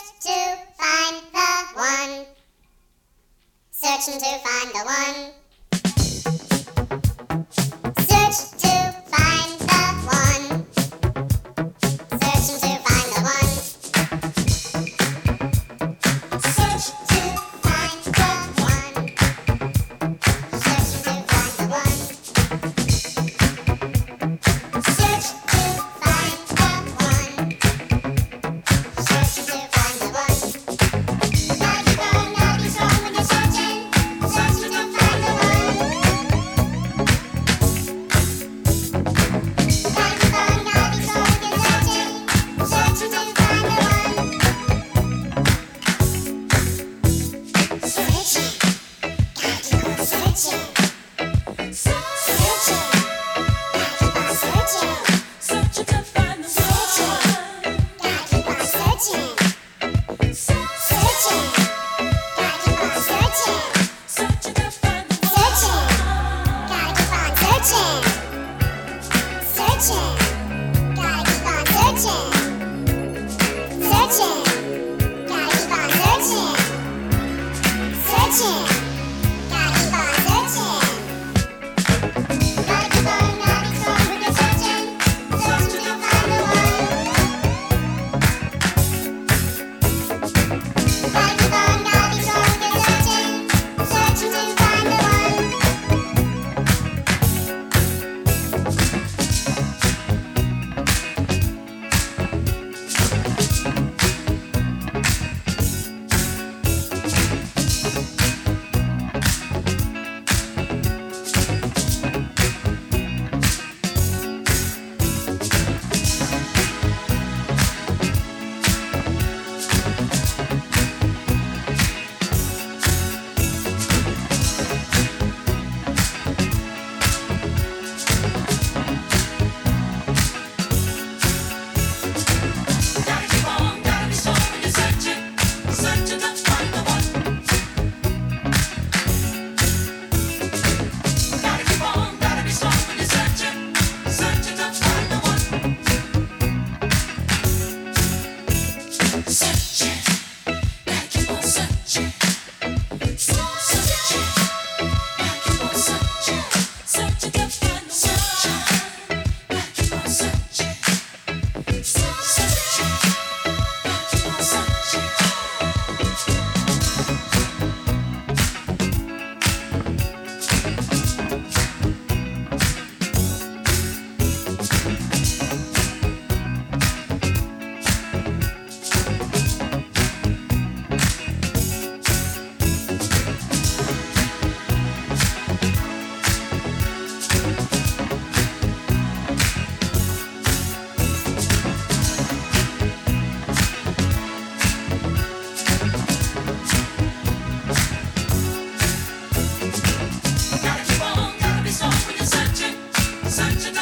To find the one. Searching to find the one.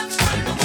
Let's fight them.